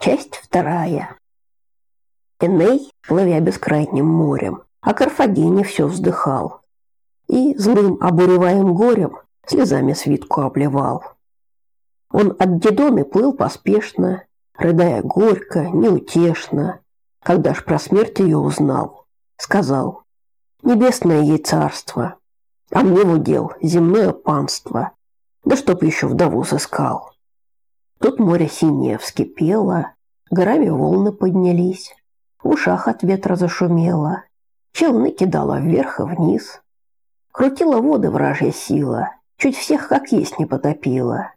Часть вторая. Эней, плывя бескрайним морем, о Карфагене все вздыхал. И злым обуреваем горем слезами свитку обливал. Он от Дидоны плыл поспешно, рыдая горько, неутешно. Когда ж про смерть ее узнал, сказал, «Небесное ей царство, а мне в удел земное панство, да чтоб еще вдову сыскал». Тут море синее вскипело, горами волны поднялись, в ушах от ветра зашумело, челны кидала вверх и вниз. Крутила воды вражья сила, чуть всех как есть не потопила.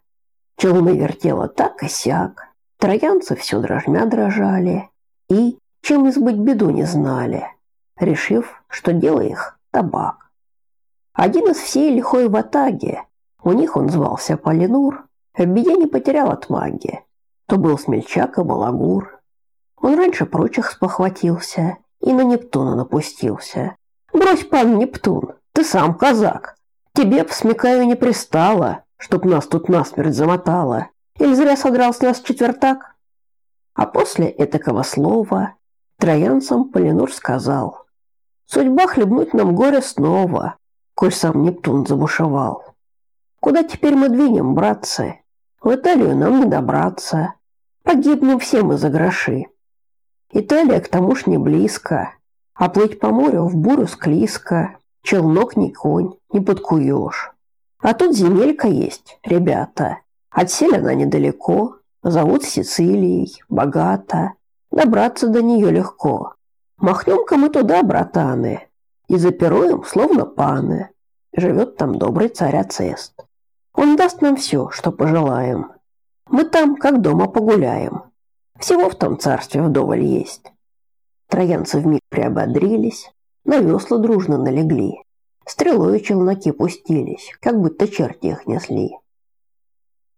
Челны вертела так и сяк, троянцы все дрожмя дрожали и, чем избыть беду не знали, решив, что дело их табак. Один из всей лихой ватаги, у них он звался Полинур, беде не потерял отваги, то был смельчак и балагур. Он раньше прочих спохватился и на Нептуна напустился. «Брось, пан Нептун, ты сам казак. Тебе, смекаю, не пристало, чтоб нас тут насмерть замотало. Или зря содрал с нас четвертак?» А после этакого слова троянцам Полинур сказал, «Судьба хлебнуть нам горе снова, коль сам Нептун забушевал. Куда теперь мы двинем, братцы? В Италию нам не добраться. Погибнем все мы за гроши. Италия к тому ж не близко, а плыть по морю в бурю склизко, челнок не конь, не подкуешь. А тут земелька есть, ребята. Отсель она недалеко, зовут Сицилией, богато, добраться до нее легко. Махнем-ка мы туда, братаны, и запируем, словно паны. Живет там добрый царь Ацест. Он даст нам все, что пожелаем. Мы там, как дома, погуляем. Всего в том царстве вдоволь есть. Троянцы вмиг приободрились, на весла дружно налегли. Стрелой челноки пустились, как будто черти их несли.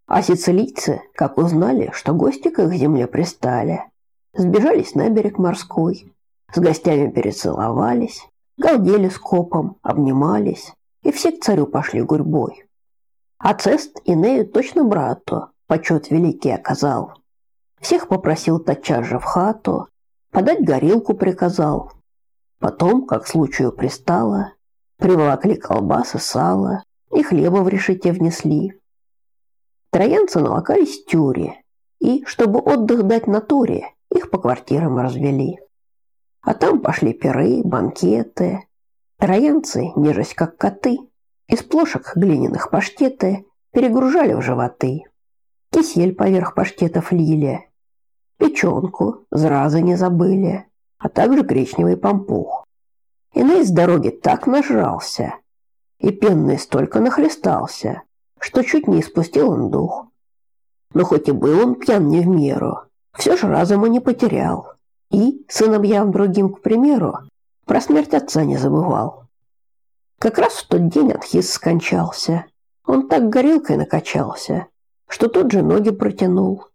А сицилийцы, как узнали, что гости к их земле пристали, сбежались на берег морской, с гостями перецеловались, галдели скопом, обнимались, и все к царю пошли гурьбой. А Цест Инею точно брату почет великий оказал. Всех попросил тотчас же в хату, подать горилку приказал. Потом, как случаю пристало, приволокли колбасы, сало и хлеба в решете внесли. Троянцы налокались в тюре, и, чтобы отдых дать натуре, их по квартирам развели. А там пошли пиры, банкеты. Троянцы, нежесть как коты, из плошек глиняных паштеты перегружали в животы. Кисель поверх паштетов лили, печенку, зразы не забыли, а также гречневый пампух. Иной с дороги так нажрался, и пенный столько нахлестался, что чуть не испустил он дух. Но хоть и был он пьян не в меру, все же разума не потерял. И, сыновьям другим, к примеру, про смерть отца не забывал. Как раз в тот день Анхис скончался. Он так горелкой накачался, что тот же ноги протянул.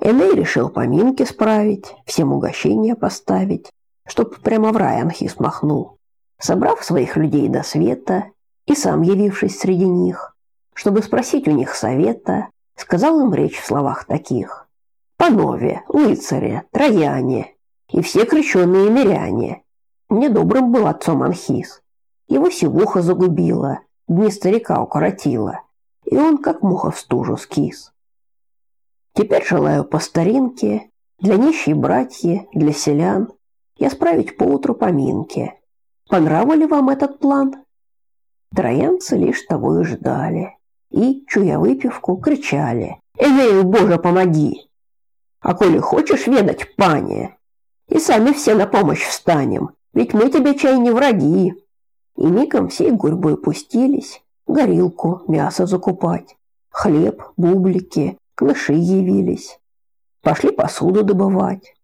Эней решил поминки справить, всем угощения поставить, чтоб прямо в рай Анхис махнул, собрав своих людей до света и сам явившись среди них, чтобы спросить у них совета, сказал им речь в словах таких. «Панове, лыцаре, трояне и все крещенные миряне, мне добрым был отцом Анхис. Его сивуха загубила, дни старика укоротила, и он как муха в стужу скис. Теперь желаю по старинке, для нищей братья, для селян, я справить поутру поминки. Понравили вам этот план? Троянцы лишь того и ждали. И, чуя выпивку, кричали. «Энею, Боже, помоги!» «А коли хочешь ведать, пане, и сами все на помощь встанем, ведь мы тебе, чай, не враги!» И мигом всей гурьбой пустились горилку, мясо закупать, хлеб, бублики, клыши явились. Пошли посуду добывать.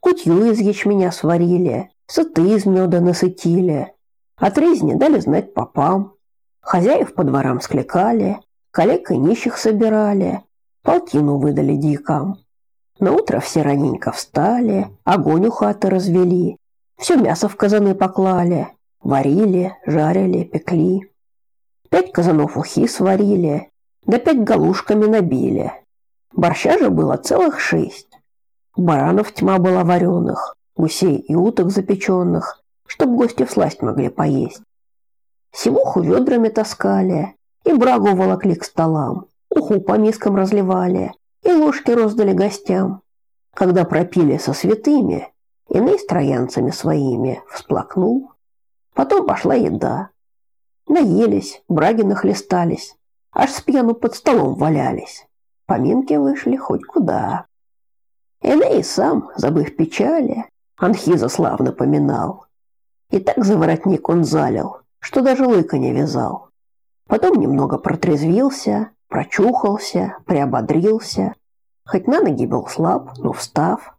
Кутью из ячменя сварили, сыты из меда насытили. От резни дали знать попам. Хозяев по дворам скликали, коллег и нищих собирали, полтину выдали дикам. На утро все раненько встали, огонь у хаты развели, все мясо в казаны поклали, варили, жарили, пекли. Пять казанов ухи сварили, да пять галушками набили. Борща же было целых шесть. баранов тьма была вареных, гусей и уток запеченных, чтоб гости всласть могли поесть. Сивуху ведрами таскали, и брагу волокли к столам, уху по мискам разливали, и ложки роздали гостям. Когда пропили со святыми, иные с троянцами своими всплакнул. Потом пошла еда. Наелись, браги нахлестались, аж с пьяну под столом валялись. Поминки вышли хоть куда. Эней сам, забыв печали, Анхиза славно поминал. И так за воротник он залил, что даже лыка не вязал. Потом немного протрезвился, прочухался, приободрился. Хоть на ноги был слаб, но встав.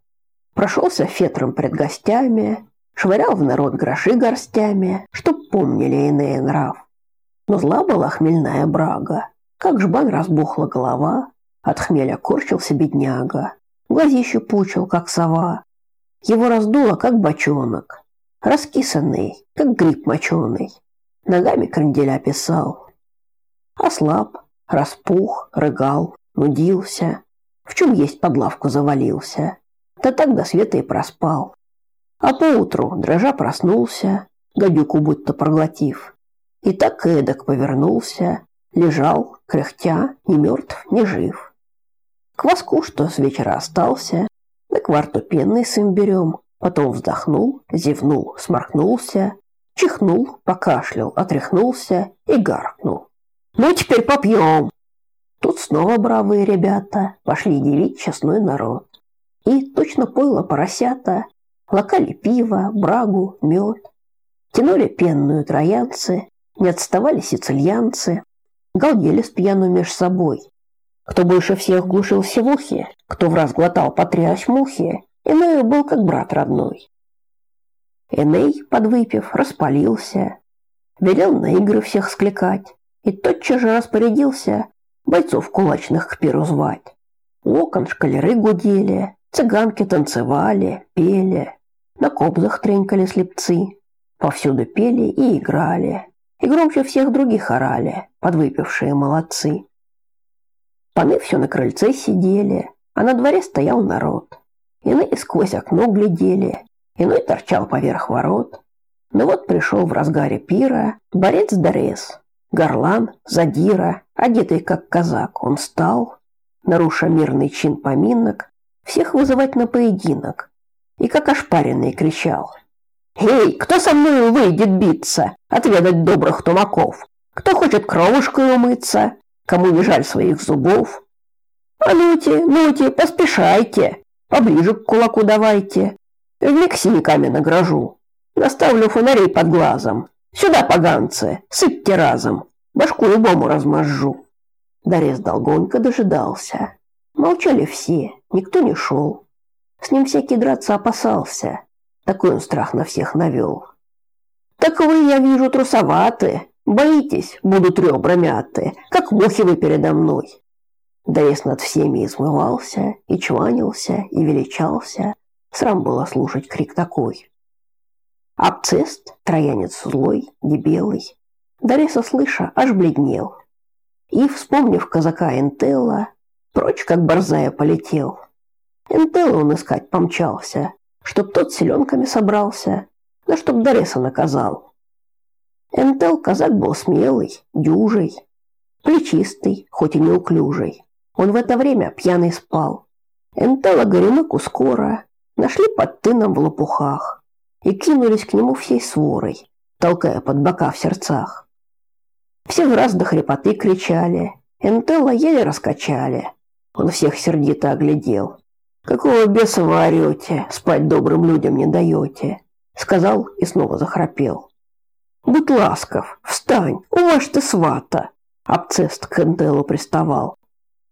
Прошелся фетром пред гостями, швырял в народ гроши горстями, чтоб помнили иные нрав. Но зла была хмельная брага, как жбан разбухла голова, от хмеля корчился бедняга, глазище пучил, как сова. Его раздуло, как бочонок, раскисанный, как гриб моченый. Ногами кренделя писал. Ослаб, распух, рыгал, нудился, в чем есть под лавку завалился. Да так до света и проспал. А поутру, дрожа, проснулся, гадюку будто проглотив. И так эдак повернулся, лежал, кряхтя, не мертв, не жив. Кваску, что с вечера остался, да кварту пенный с имбирем, потом вздохнул, зевнул, сморкнулся, чихнул, покашлял, отряхнулся и гаркнул. «Ну, теперь попьем!» Тут снова бравые ребята пошли делить честной народ. И точно пойло поросята, локали пиво, брагу, мед. Тянули пенную троянцы, не отставали сицильянцы, галдели с пьяну меж собой. Кто больше всех глушил севухи, кто в раз глотал по три осьмухи, Энею был как брат родной. Эней, подвыпив, распалился, велел на игры всех скликать и тотчас же распорядился бойцов кулачных к пиру звать. У окон шкалеры гудели, цыганки танцевали, пели, на кобзах тренькали слепцы, повсюду пели и играли, и громче всех других орали, подвыпившие молодцы. Паны все на крыльце сидели, а на дворе стоял народ. Иные сквозь окно глядели, иной торчал поверх ворот. Но вот пришел в разгаре пира борец Дорес, горлан, задира, одетый как казак, он стал, наруша мирный чин поминок, всех вызывать на поединок, и как ошпаренный кричал. «Эй, кто со мной выйдет биться, отведать добрых тумаков? Кто хочет кровушкой умыться? Кому не жаль своих зубов? А нуте, поспешайте, поближе к кулаку давайте. Вмиг синяками награжу. Наставлю фонарей под глазом. Сюда, поганцы, сыпьте разом, башку любому размажу. Дорез долгонько дожидался. Молчали все, никто не шел. С ним всякий драться опасался. Такой он страх на всех навел. «Так вы, я вижу, трусоваты. Боитесь, будут ребра мяты, как мухи вы передо мной». Дорез над всеми измывался, и чванился, и величался. Срам было слушать крик такой. Абцест, троянец злой, дебелый, Дореса слыша, аж бледнел. И, вспомнив казака Энтелла, прочь, как борзая, полетел. Энтелла он искать помчался, чтоб тот селенками собрался, да чтоб Дореса наказал. Энтел казак был смелый, дюжий, плечистый, хоть и неуклюжий. Он в это время пьяный спал. Энтела Горемыку скоро нашли под тыном в лопухах и кинулись к нему всей сворой, толкая под бока в сердцах. Все в раз до хрипоты кричали, Энтела еле раскачали. Он всех сердито оглядел. «Какого беса вы орете, спать добрым людям не даете?» Сказал и снова захрапел. «Будь ласков, встань, уваж ты свата!» Абцест к Энтелу приставал.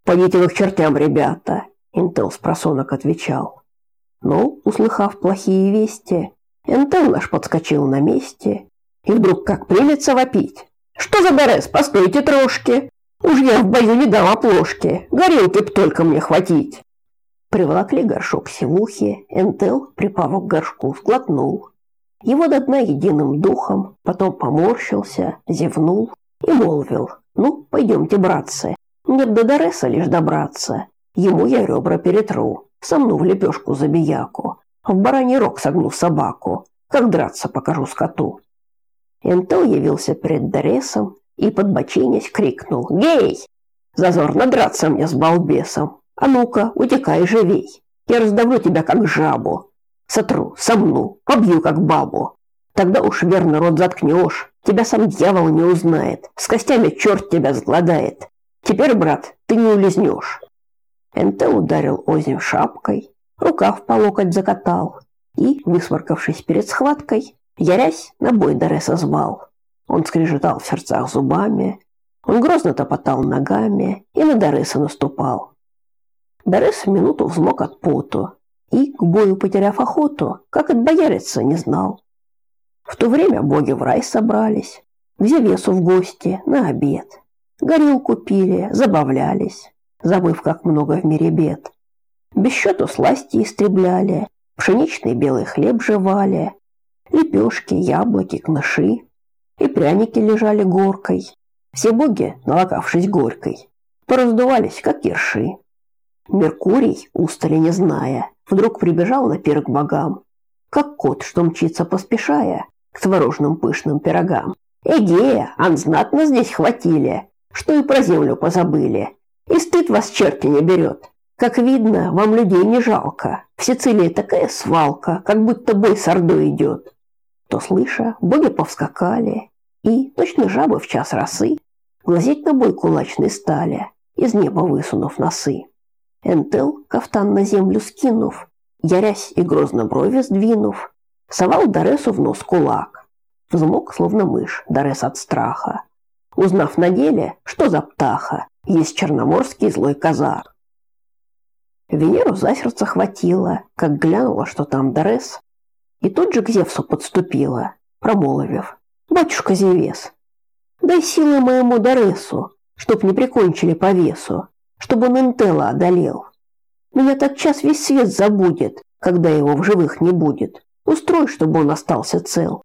«Пойдите вы к чертям, ребята!» Интел с просонок отвечал. Но, услыхав плохие вести, Интел наш подскочил на месте и вдруг как примется вопить. «Что за Берес? Постойте трошки! Уж я в бою не дам оплошки, горелки б только мне хватить!» Приволокли горшок севухи, Энтел, припав к горшку, сглотнул. Его до дна единым духом, потом поморщился, зевнул и молвил. «Ну, пойдемте, братцы, мне до Дореса лишь добраться. Ему я ребра перетру. сомну в лепешку забияку, в бараний рог согну собаку, как драться покажу скоту. Энтел явился перед Доресом и, подбочинясь, крикнул «Гей! Зазорно драться мне с балбесом! А ну-ка, утекай живей! Я раздавлю тебя, как жабу! Сотру, сомну, побью, как бабу! Тогда уж верно рот заткнешь, тебя сам дьявол не узнает, с костями черт тебя сгладает. Теперь, брат, ты не улизнешь!» Энтел ударил Озим шапкой, рукав по локоть закатал и, высморкавшись перед схваткой, ярясь, на бой Дореса звал. Он скрежетал в сердцах зубами, он грозно топотал ногами и на Дореса наступал. Дорес в минуту взмок от поту и, к бою потеряв охоту, как отбояриться не знал. В то время боги в рай собрались, где весу в гости на обед. Горилку пили, забавлялись, забыв, как много в мире бед. Без счету сласти истребляли, пшеничный белый хлеб жевали, лепешки, яблоки, кныши и пряники лежали горкой. Все боги, налокавшись горькой, пораздувались, как ерши. Меркурий, устали не зная, вдруг прибежал на пир к богам, как кот, что мчится поспешая к творожным пышным пирогам. Эгея, ан знатно здесь хватили, что и про землю позабыли. И стыд вас черти не берет. Как видно, вам людей не жалко. В Сицилии такая свалка, как будто бой с ордой идет. То слыша, боги повскакали, и, точно жабы в час росы, глазеть на бой кулачной стали, из неба высунув носы. Энтел, кафтан на землю скинув, ярясь и грозно брови сдвинув, совал Даресу в нос кулак. Взмок, словно мышь, Дарес от страха. Узнав на деле, что за птаха, есть черноморский злой казак. Венеру за сердце хватило, как глянула, что там Дарес, и тут же к Зевсу подступила, промолвив. «Батюшка Зевес, дай силы моему Даресу, чтоб не прикончили по весу, чтобы он Интелла одолел. Меня так час весь свет забудет, когда его в живых не будет. Устрой, чтобы он остался цел».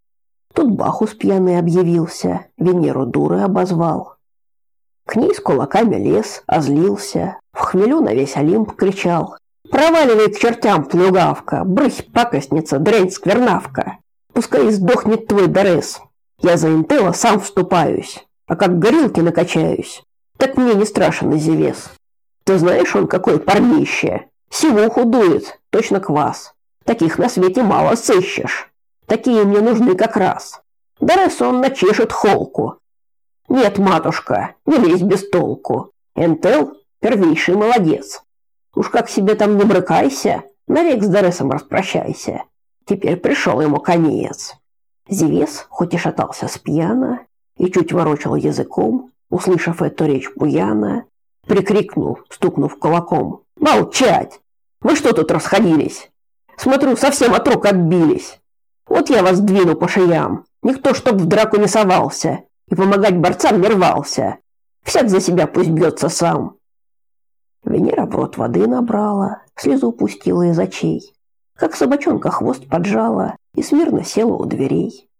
Тут Бахус пьяный объявился, Венеру дурой обозвал. К ней с кулаками лез, озлился, в хмелю на весь Олимп кричал. Проваливай к чертям, плугавка, брысь, пакостница, дрянь, сквернавка. Пускай сдохнет твой Дорес. Я за Интела сам вступаюсь, а как горилки накачаюсь, так мне не страшен Изевес. Ты знаешь, он какой парнище. Сивуху дует, точно квас. Таких на свете мало сыщешь. Такие мне нужны как раз. Дорес он начешет холку. Нет, матушка, не лезь без толку. Энтел первейший молодец. Уж как себе там не брыкайся, навек с Доресом распрощайся. Теперь пришел ему конец. Зевес, хоть и шатался с пьяна и чуть ворочал языком, услышав эту речь Буяна, прикрикнул, стукнув кулаком. «Молчать! Вы что тут расходились? Смотрю, совсем от рук отбились. Вот я вас двину по шеям. Никто чтоб в драку не совался и помогать борцам не рвался. Всяк за себя пусть бьется сам. Венера в рот воды набрала, слезу пустила из очей. Как собачонка хвост поджала и смирно села у дверей.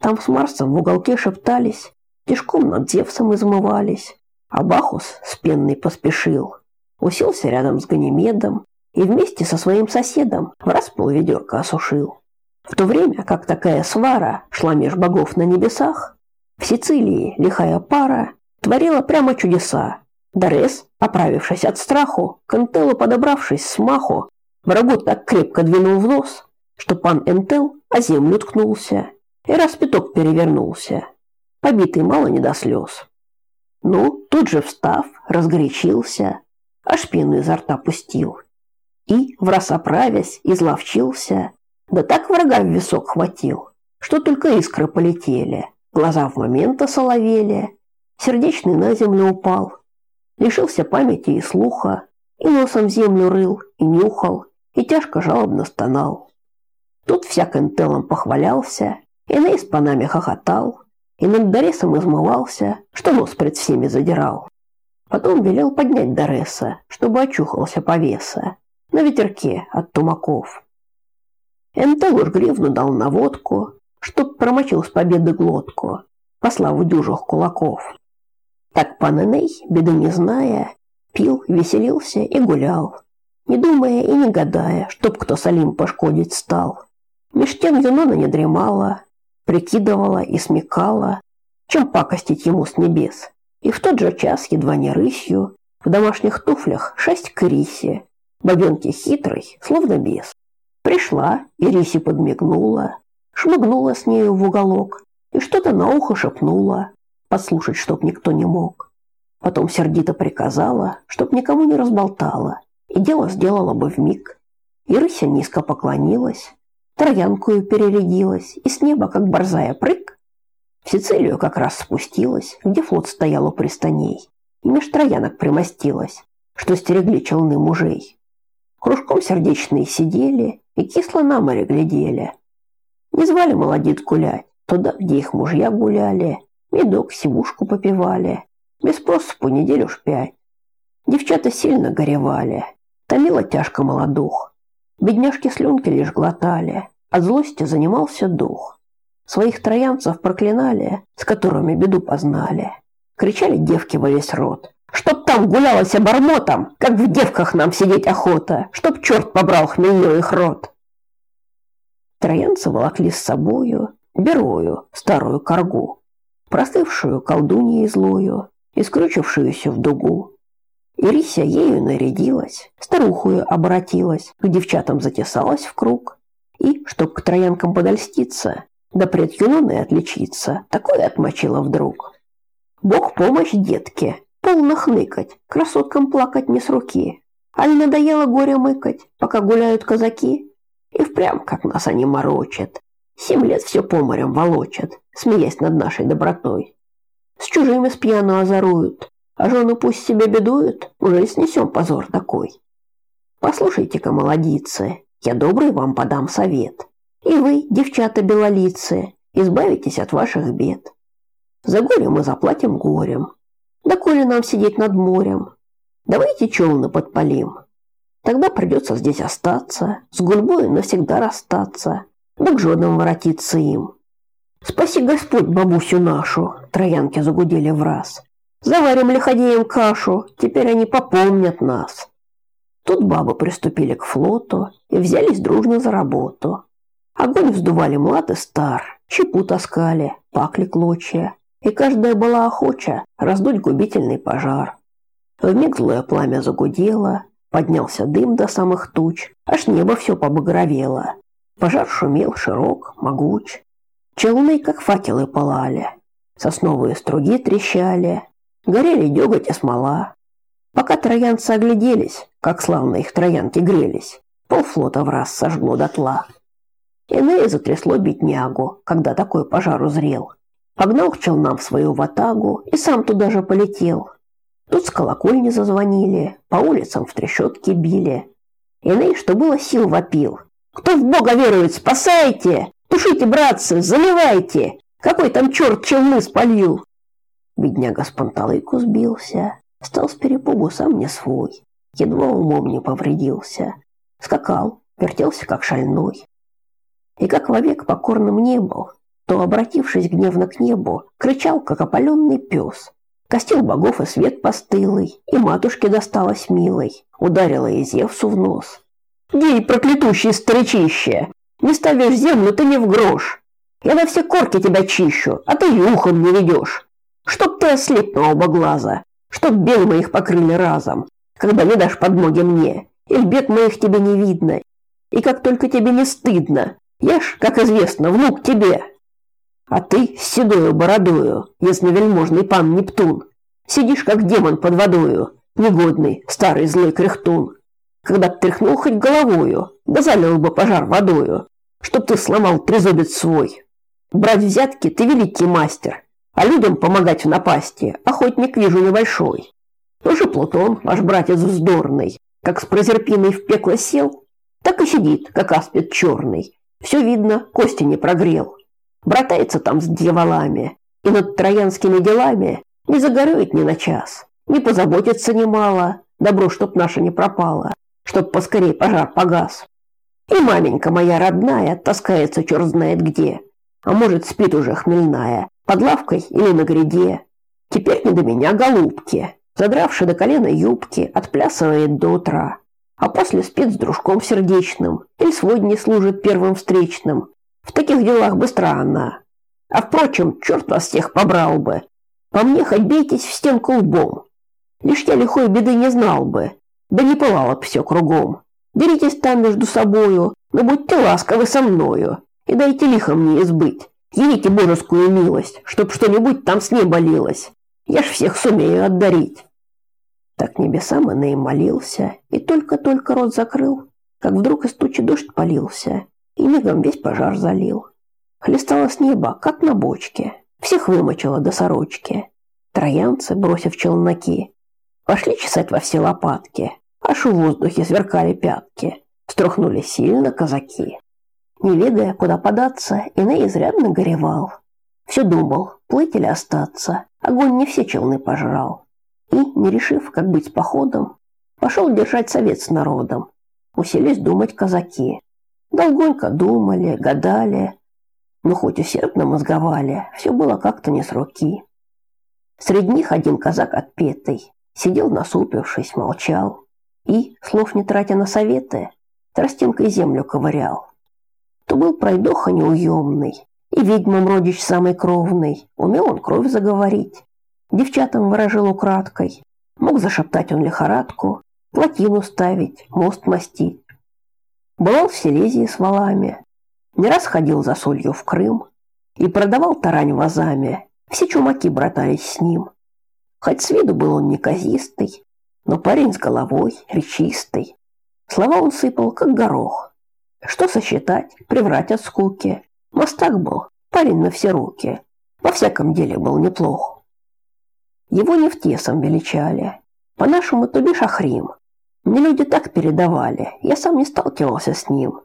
Там с Марсом в уголке шептались, тишком над Зевсом измывались. А Бахус с пенной поспешил. Уселся рядом с Ганимедом и вместе со своим соседом в раз полведерка осушил. В то время, как такая свара шла меж богов на небесах, в Сицилии лихая пара творила прямо чудеса. Дорес, оправившись от страху, к Энтелу подобравшись с маху, врагу так крепко двинул в нос, что пан Энтел о землю ткнулся и раз пяток перевернулся, побитый мало не до слез. Ну, тут же встав, разгорячился, аж пену изо рта пустил. И, враз оправясь, изловчился, да так врага в висок хватил, что только искры полетели, глаза в момент осоловели, сердечный на землю упал, лишился памяти и слуха, и носом землю рыл, и нюхал, и тяжко жалобно стонал. Тут всяк интелом похвалялся, и Ней с панами хохотал, и над Доресом измывался, что нос пред всеми задирал. Потом велел поднять Дореса, чтобы очухался повеса, на ветерке от тумаков. Энтел уж гривну дал на водку, чтоб промочил с победы глотку, послав дюжих кулаков. Так пан Эней, беды не зная, пил, веселился и гулял. не думая и не гадая, чтоб кто Салим пошкодить стал. Меж тем Юнона не дремала, прикидывала и смекала, чем пакостить ему с небес. И в тот же час, едва не рысью, в домашних туфлях шесть к рисе, бабенки хитрой, словно бес. Пришла и рисе подмигнула, шмыгнула с нею в уголок и что-то на ухо шепнула, подслушать чтоб никто не мог. Потом сердито приказала, чтоб никому не разболтала, и дело сделала бы вмиг. И рыся низко поклонилась, троянкую перерядилась, и с неба, как борзая прыг, в Сицилию как раз спустилась, где флот стоял у пристаней, и меж троянок примостилась, что стерегли челны мужей. Кружком сердечные сидели и кисло на море глядели. Не звали молодец гулять, туда, где их мужья гуляли, медок, сивушку попивали, без по неделю уж пять. Девчата сильно горевали, томило тяжко молодух. Бедняжки слюнки лишь глотали, от злости занимался дух. Своих троянцев проклинали, с которыми беду познали. Кричали девки во весь рот. Чтоб там гулялось обормотом, как в девках нам сидеть охота, чтоб черт побрал хмельной их рот. Троянцы волокли с собою берою старую коргу, простывшую колдуньей злою и в дугу. Ирися ею нарядилась, старухую обратилась, к девчатам затесалась в круг, и, чтоб к троянкам подольститься, да пред юноной отличиться, такое отмочила вдруг. Бог помощь, детки, полно хныкать, красоткам плакать не с руки. Аль надоело горе мыкать, пока гуляют казаки? И впрямь, как нас они морочат. Семь лет все по морям волочат, смеясь над нашей добротой. С чужими с пьяну озоруют, а жену пусть себе бедуют, уже снесем позор такой. Послушайте-ка, молодицы, я добрый вам подам совет. И вы, девчата белолицые, избавитесь от ваших бед. За горе мы заплатим горем. Да коли нам сидеть над морем, давайте челны подпалим. Тогда придется здесь остаться, с гульбой навсегда расстаться, да к женам воротиться им. Спаси Господь бабусю нашу, троянки загудели в раз. Заварим лиходеям кашу, теперь они попомнят нас. Тут бабы приступили к флоту и взялись дружно за работу. Огонь вздували млад и стар, чепу таскали, пакли клочья, и каждая была охоча раздуть губительный пожар. Вмиг злое пламя загудело, поднялся дым до самых туч, аж небо все побагровело. Пожар шумел широк, могуч. Челны, как факелы, пылали. Сосновые струги трещали. Горели деготь и смола. Пока троянцы огляделись, как славно их троянки грелись, полфлота в раз сожгло дотла. Иное затрясло беднягу, когда такой пожар узрел. Погнал к челнам в свою ватагу и сам туда же полетел. Тут с колокольни зазвонили, по улицам в трещотки били. Иные, что было сил, вопил. Кто в Бога верует, спасайте! Тушите, братцы, заливайте! Какой там черт челны спалил? Бедняга с панталыку сбился, стал с перепугу сам не свой, едва умом не повредился. Скакал, вертелся как шальной. И как вовек покорным не был, то, обратившись гневно к небу, кричал, как опаленный пес. Костил богов и свет постылый, и матушке досталось милой, ударила и Зевсу в нос. Гей, проклятущий старичище! Не ставишь землю ты не в грош. Я на все корки тебя чищу, а ты и ухом не ведешь. Чтоб ты ослеп на оба глаза, чтоб бел моих покрыли разом, когда не дашь подмоги мне, и в бед моих тебе не видно, и как только тебе не стыдно, я ж, как известно, внук тебе. А ты с седою бородою, ясновельможный пан Нептун, сидишь как демон под водою, негодный, старый злой кряхтун когда тряхнул хоть головою, да залил бы пожар водою, чтоб ты сломал трезубец свой. Брать взятки ты великий мастер, а людям помогать в напасти охотник вижу небольшой. Тоже Плутон, ваш братец вздорный, как с прозерпиной в пекло сел, так и сидит, как аспид черный. Все видно, кости не прогрел. Братается там с дьяволами, и над троянскими делами не загорюет ни на час, не позаботится немало, добро чтоб наше не пропало чтоб поскорей пожар погас. И маменька моя родная таскается черт знает где, а может спит уже хмельная, под лавкой или на гряде. Теперь не до меня, голубки, задравши до колена юбки, отплясывает до утра. а после спит с дружком сердечным или сводни служит первым встречным. В таких делах быстро она. А впрочем, черт вас всех побрал бы. По мне хоть бейтесь в стенку лбом. Лишь я лихой беды не знал бы, да не пылало б все кругом. Деритесь там между собою, но будьте ласковы со мною, и дайте лихо мне избыть. Явите божескую милость, чтоб что-нибудь там с неба лилось. Я ж всех сумею отдарить. Так небесам и молился, и только-только рот закрыл, как вдруг из тучи дождь полился, и мигом весь пожар залил. Хлестало с неба, как на бочке, всех вымочило до сорочки. Троянцы, бросив челноки, пошли чесать во все лопатки, аж в воздухе сверкали пятки, струхнули сильно казаки. Не ведая, куда податься, Иней изрядно горевал. Все думал, плыть или остаться, огонь не все челны пожрал. И, не решив, как быть с походом, пошел держать совет с народом. Уселись думать казаки. Долгонько думали, гадали, но хоть усердно мозговали, все было как-то не с руки. Среди них один казак отпетый, сидел насупившись, молчал и, слов не тратя на советы, тростинкой землю ковырял. То был пройдоха неуемный, и ведьмам родич самый кровный, умел он кровь заговорить. Девчатам выражил украдкой, мог зашептать он лихорадку, плотину ставить, мост мастить. Бывал в Силезии с валами, не раз ходил за солью в Крым и продавал тарань вазами. Все чумаки братались с ним. Хоть с виду был он неказистый, но парень с головой, речистый. Слова он сыпал, как горох. Что сосчитать, приврать от скуки. Мостак был, парень на все руки. Во всяком деле был неплох. Его нефтесом величали. По-нашему, то бишь Ахрим. Мне люди так передавали, я сам не сталкивался с ним.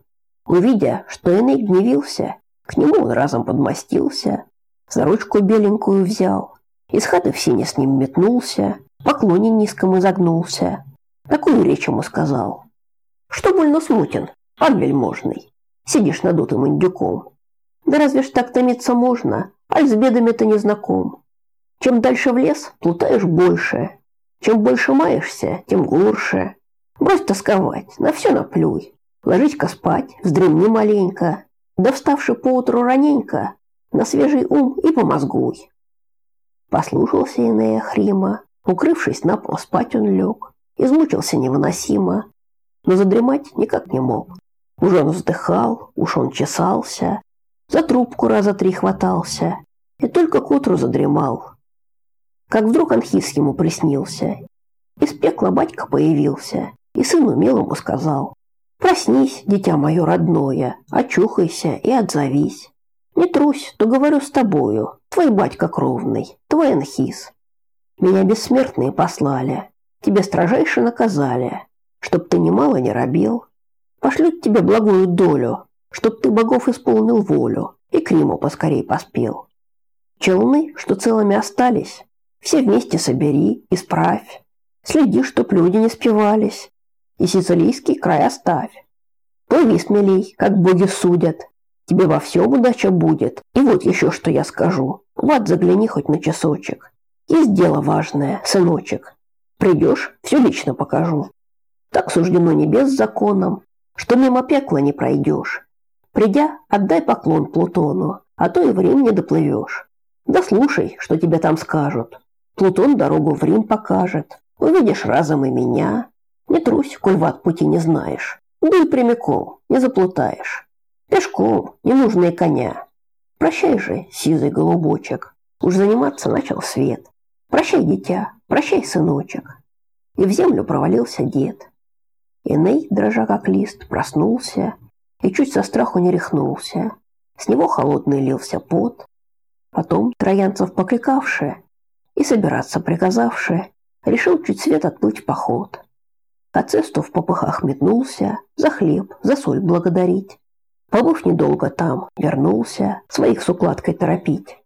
Увидя, что Эней гневился, к нему он разом подмостился, за ручку беленькую взял, из хаты в сене с ним метнулся, поклоне низкому загнулся. Такую речь ему сказал. Что больно смутен, пан вельможный, сидишь надутым индюком. Да разве ж так томиться можно, аль с бедами-то не знаком. Чем дальше в лес, плутаешь больше. Чем больше маешься, тем горше. Брось тосковать, на все наплюй. Ложись-ка спать, вздремни маленько, да вставши поутру раненько, на свежий ум и помозгуй. Послушался Инея Хрима, укрывшись на пол, спать он лег, измучился невыносимо, но задремать никак не мог. Уж он вздыхал, уж он чесался, за трубку раза три хватался и только к утру задремал. Как вдруг Анхис ему приснился. Из пекла батька появился и сыну милому сказал, Проснись, дитя мое родное, очухайся и отзовись. Не трусь, то говорю с тобою, твой батька кровный, твой Анхис. Меня бессмертные послали, тебе строжайше наказали, чтоб ты немало не робил. Пошлют тебе благую долю, чтоб ты богов исполнил волю и к Риму поскорей поспел. Челны, что целыми остались, все вместе собери, исправь. Следи, чтоб люди не спивались, и сицилийский край оставь. Плыви смелей, как боги судят. Тебе во всем удача будет. И вот еще что я скажу. В ад загляни хоть на часочек. Есть дело важное, сыночек. Придешь, все лично покажу. Так суждено небес законом, что мимо пекла не пройдешь. Придя, отдай поклон Плутону, а то и в Рим не доплывешь. Да слушай, что тебе там скажут. Плутон дорогу в Рим покажет. Увидишь разом и меня, не трусь, коль в ад пути не знаешь. Дуй прямиком, не заплутаешь. Пешком, не нужно коня. Прощай же, сизый голубочек. Уж заниматься начал свет. Прощай, дитя, прощай, сыночек. И в землю провалился дед. Иней, дрожа как лист, проснулся и чуть со страху не рехнулся. С него холодный лился пот. Потом, троянцев покликавши и собираться приказавши, решил чуть свет отплыть поход. А цесту в попыхах метнулся, за хлеб, за соль благодарить. Побыв недолго там, вернулся, своих с укладкой торопить.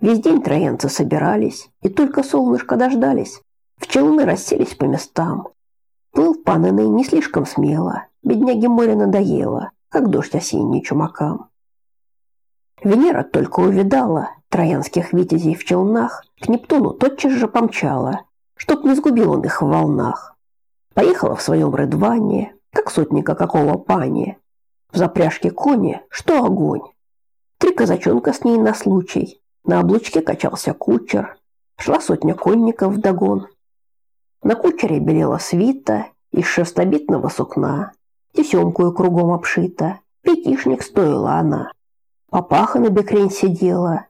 Весь день троянцы собирались, и только солнышко дождались. В челны расселись по местам. Плыл пан не слишком смело, бедняге море надоело, как дождь осенний чумакам. Венера только увидала троянских витязей в челнах, к Нептуну тотчас же помчала, чтоб не сгубил он их в волнах. Поехала в своем рыдване, как сотника какого пани. В запряжке кони, что огонь. Три казачонка с ней на случай. На облучке качался кучер. Шла сотня конников вдогон. На кучере белела свита из шерстобитного сукна. Тесемкую кругом обшита. Пятишник стоила она. Папаха на бекрень сидела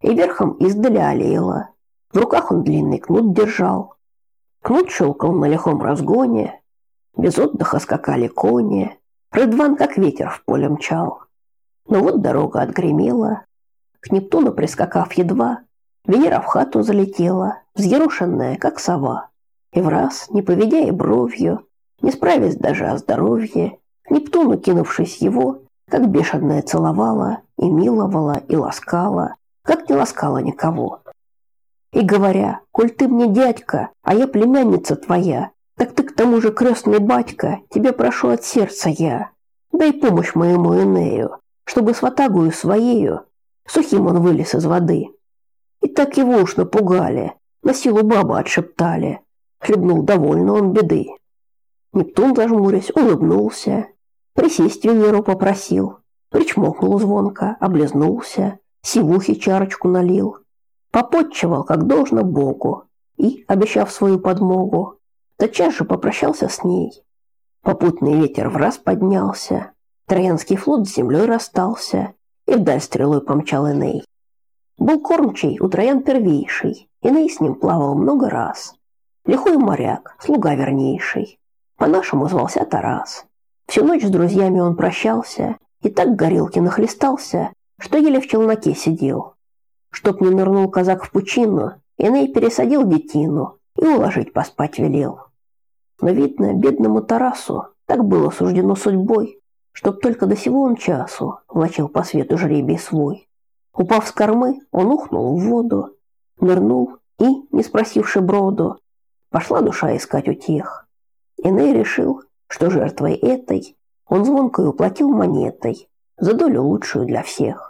и верхом издали олела. В руках он длинный кнут держал. Кнут щелкал на лихом разгоне. Без отдыха скакали кони. Рыдван, как ветер, в поле мчал. Но вот дорога отгремела. К Нептуну прискакав едва, Венера в хату залетела, взъерошенная, как сова. И в раз, не поведя и бровью, не справясь даже о здоровье, Нептуну, кинувшись его, как бешеная целовала, и миловала, и ласкала, как не ласкала никого. И говоря, коль ты мне дядька, а я племянница твоя, так ты к тому же крестный батька, тебе прошу от сердца я. Дай помощь моему Энею, чтобы с ватагою своею, сухим он вылез из воды. И так его уж напугали, на силу бабы отшептали. Хлебнул довольно он беды. Нептун, зажмурясь, улыбнулся, присесть Венеру попросил, причмокнул звонко, облизнулся, сивухи чарочку налил, попотчевал, как должно Богу, и, обещав свою подмогу, тотчас же попрощался с ней. Попутный ветер в раз поднялся, Троянский флот с землей расстался, и вдаль стрелой помчал Эней. Был кормчий у Троян первейший, Эней с ним плавал много раз. Лихой моряк, слуга вернейший, по-нашему звался Тарас. Всю ночь с друзьями он прощался, и так горелки нахлестался, что еле в челноке сидел. Чтоб не нырнул казак в пучину, Эней пересадил детину и уложить поспать велел. Но, видно, бедному Тарасу так было суждено судьбой, чтоб только до сего он часу влачил по свету жребий свой. Упав с кормы, он ухнул в воду, нырнул и, не спросивши броду, пошла душа искать утех. Эней решил, что жертвой этой он звонкой уплатил монетой за долю лучшую для всех.